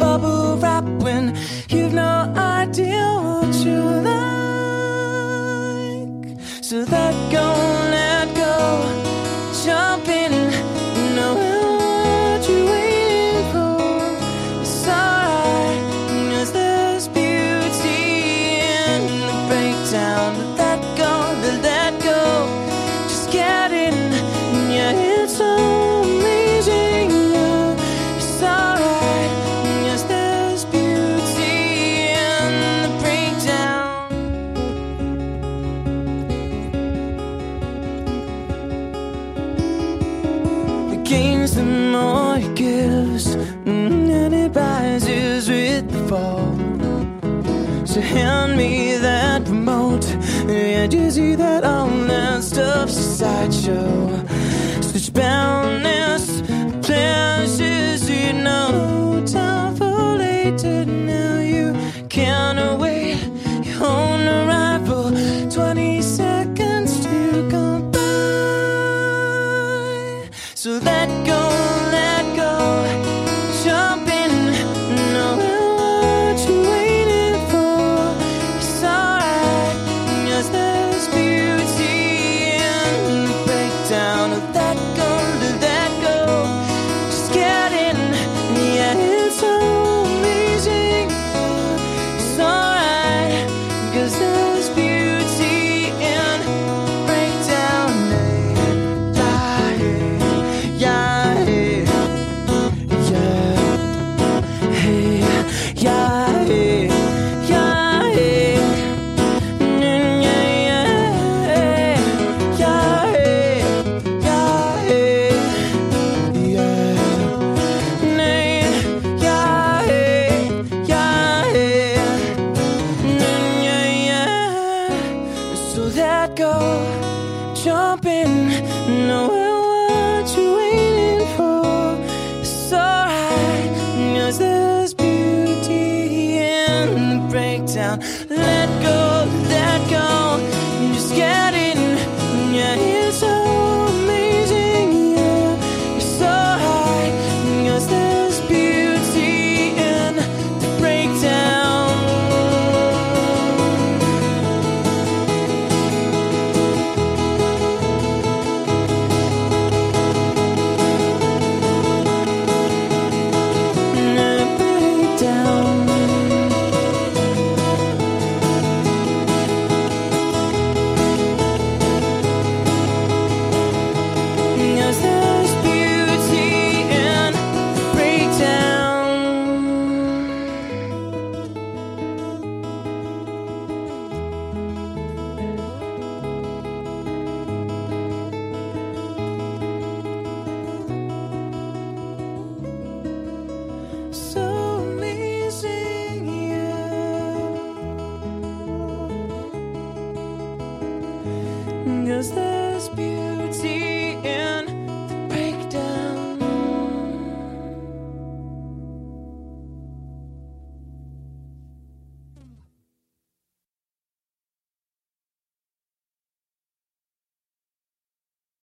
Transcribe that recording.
bubble wrap when you've no idea what you like. So that goes. gains, the more he gives, mm, and it rises with the fall. So hand me that remote, and you see that all that stuff's a sideshow. Such boundless pleasures, you know, time for later. Breakdown. Let go, let go. Just get in. Yeah, it's in the breakdown. Let There's beauty